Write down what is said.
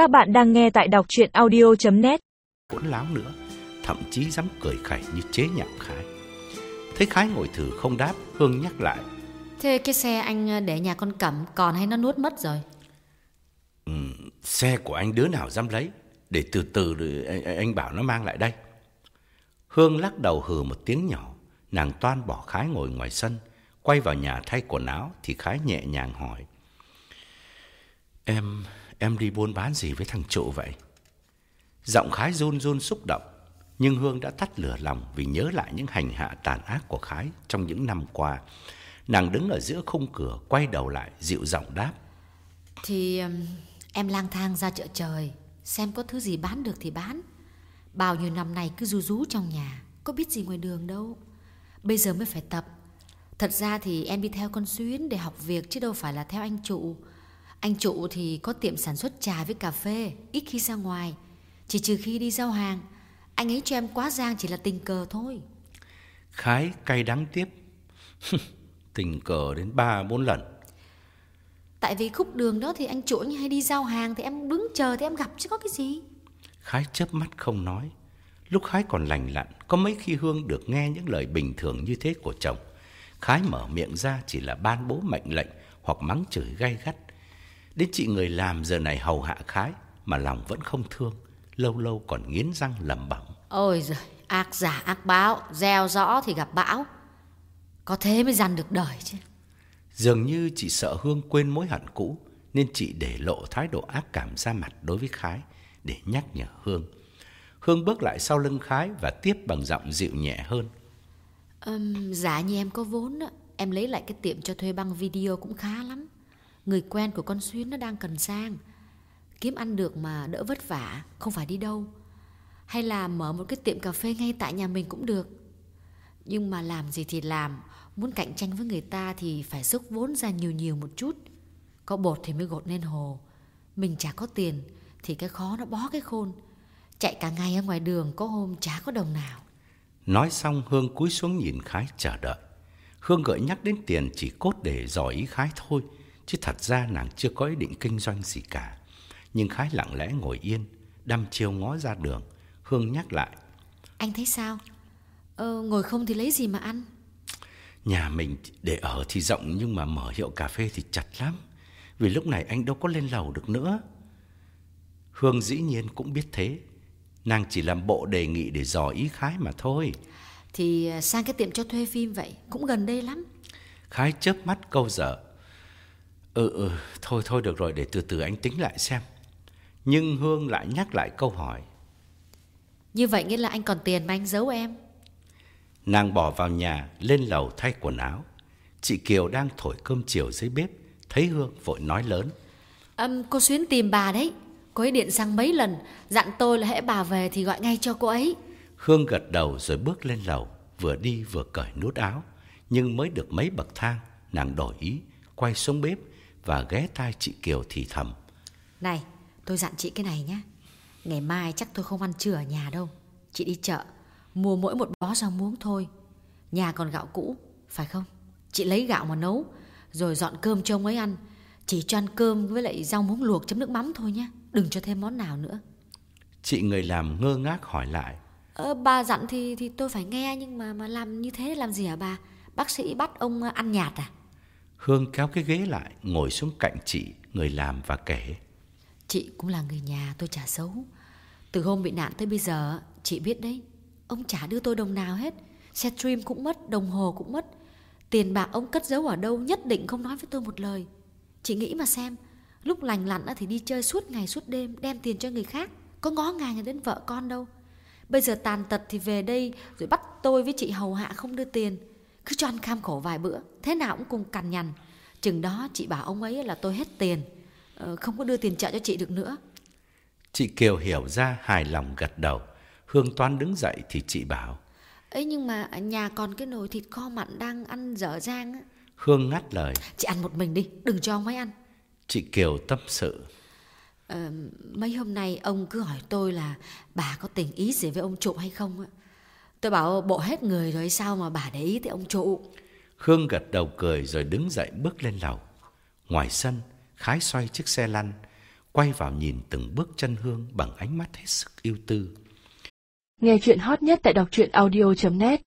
Các bạn đang nghe tại đọc chuyện audio.net hỗn láo nữa, thậm chí dám cười khẩy như chế nhạo Khái. Thấy Khái ngồi thử không đáp, Hương nhắc lại. Thế cái xe anh để nhà con Cẩm còn hay nó nuốt mất rồi? Ừ, xe của anh đứa nào dám lấy, để từ từ rồi anh, anh bảo nó mang lại đây. Hương lắc đầu hừ một tiếng nhỏ, nàng toan bỏ Khái ngồi ngoài sân, quay vào nhà thay quần áo thì Khái nhẹ nhàng hỏi. Em, em đi buôn bán gì với thằng trụ vậy? Giọng Khái run run xúc động, nhưng Hương đã tắt lửa lòng vì nhớ lại những hành hạ tàn ác của Khái trong những năm qua. Nàng đứng ở giữa khung cửa, quay đầu lại, dịu giọng đáp. Thì um, em lang thang ra chợ trời, xem có thứ gì bán được thì bán. Bao nhiêu năm nay cứ rú rú trong nhà, có biết gì ngoài đường đâu. Bây giờ mới phải tập. Thật ra thì em đi theo con Xuyến để học việc chứ đâu phải là theo anh trụ. Anh trụ thì có tiệm sản xuất trà với cà phê, ít khi ra ngoài. Chỉ trừ khi đi giao hàng, anh ấy cho em quá giang chỉ là tình cờ thôi. Khái cay đắng tiếp. tình cờ đến ba bốn lần. Tại vì khúc đường đó thì anh chủ anh hay đi giao hàng thì em đứng chờ thì em gặp chứ có cái gì. Khái chớp mắt không nói. Lúc Khái còn lành lặn, có mấy khi Hương được nghe những lời bình thường như thế của chồng. Khái mở miệng ra chỉ là ban bố mệnh lệnh hoặc mắng chửi gay gắt. Đến chị người làm giờ này hầu hạ Khái mà lòng vẫn không thương, lâu lâu còn nghiến răng lẩm bẩm. Ôi giời, ác giả ác báo, gieo rõ thì gặp bão. Có thế mới dằn được đời chứ. Dường như chị sợ Hương quên mối hận cũ nên chị để lộ thái độ ác cảm ra mặt đối với Khái để nhắc nhở Hương. Hương bước lại sau lưng Khái và tiếp bằng giọng dịu nhẹ hơn. Um, giả như em có vốn á, em lấy lại cái tiệm cho thuê băng video cũng khá lắm. Người quen của con Xuyến nó đang cần sang. Kiếm ăn được mà đỡ vất vả, không phải đi đâu. Hay là mở một cái tiệm cà phê ngay tại nhà mình cũng được. Nhưng mà làm gì thì làm, muốn cạnh tranh với người ta thì phải sức vốn ra nhiều nhiều một chút. Có bột thì mới gột nên hồ. Mình chả có tiền thì cái khó nó bó cái khôn. Chạy cả ngày ở ngoài đường có hôm chả có đồng nào. Nói xong Hương cúi xuống nhìn Khái chờ đợi. Hương gợi nhắc đến tiền chỉ cốt để dò ý Khái thôi, chứ thật ra nàng chưa có ý định kinh doanh gì cả. Nhưng Khái lặng lẽ ngồi yên, đăm chiêu ngó ra đường. Hương nhắc lại. Anh thấy sao? Ờ, ngồi không thì lấy gì mà ăn? Nhà mình để ở thì rộng nhưng mà mở hiệu cà phê thì chặt lắm. Vì lúc này anh đâu có lên lầu được nữa. Hương dĩ nhiên cũng biết thế. Nàng chỉ làm bộ đề nghị để dò ý Khái mà thôi. Thì à, sang cái tiệm cho thuê phim vậy, cũng gần đây lắm. Khái chớp mắt câu dở. Ừ ừ, thôi thôi được rồi để từ từ anh tính lại xem. Nhưng Hương lại nhắc lại câu hỏi. Như vậy nghĩa là anh còn tiền mà anh giấu em. Nàng bỏ vào nhà, lên lầu thay quần áo. Chị Kiều đang thổi cơm chiều dưới bếp, thấy Hương vội nói lớn. Um, cô Xuyến tìm bà đấy. Cô ấy điện sang mấy lần, dặn tôi là hễ bà về thì gọi ngay cho cô ấy. Hương gật đầu rồi bước lên lầu, vừa đi vừa cởi nút áo. Nhưng mới được mấy bậc thang, nàng đổi ý, quay xuống bếp và ghé tai chị Kiều thì thầm. Này, tôi dặn chị cái này nhé. Ngày mai chắc tôi không ăn trưa ở nhà đâu. Chị đi chợ, mua mỗi một bó rau muống thôi. Nhà còn gạo cũ, phải không? Chị lấy gạo mà nấu, rồi dọn cơm cho ông ấy ăn. Chỉ cho ăn cơm với lại rau muống luộc chấm nước mắm thôi nhé. Đừng cho thêm món nào nữa. Chị người làm ngơ ngác hỏi lại. Ờ, bà dặn thì thì tôi phải nghe nhưng mà mà làm như thế làm gì hả bà? Bác sĩ bắt ông ăn nhạt à? Hương kéo cái ghế lại, ngồi xuống cạnh chị, người làm và kể. Chị cũng là người nhà tôi chả xấu. Từ hôm bị nạn tới bây giờ, chị biết đấy. Ông chả đưa tôi đồng nào hết. Xe stream cũng mất, đồng hồ cũng mất. Tiền bạc ông cất giấu ở đâu nhất định không nói với tôi một lời. Chị nghĩ mà xem, lúc lành lặn thì đi chơi suốt ngày suốt đêm, đem tiền cho người khác. Có ngó ngàng đến vợ con đâu. Bây giờ tàn tật thì về đây rồi bắt tôi với chị hầu hạ không đưa tiền. Cứ cho ăn kham khổ vài bữa, thế nào cũng cùng cằn nhằn. Chừng đó chị bảo ông ấy là tôi hết tiền, ờ, không có đưa tiền trợ cho chị được nữa. Chị Kiều hiểu ra hài lòng gật đầu. Hương Toán đứng dậy thì chị bảo. ấy nhưng mà ở nhà còn cái nồi thịt kho mặn đang ăn dở dang á. Hương ngắt lời. Chị ăn một mình đi, đừng cho ông ấy ăn. Chị Kiều tâm sự. Ờ, mấy hôm nay ông cứ hỏi tôi là bà có tình ý gì với ông trụ hay không á. Tôi bảo bộ hết người rồi sao mà bà để ý tới ông trụ. Hương gật đầu cười rồi đứng dậy bước lên lầu. Ngoài sân, Khái xoay chiếc xe lăn. quay vào nhìn từng bước chân Hương bằng ánh mắt hết sức yêu tư. Nghe chuyện hot nhất tại đọc truyện audio.net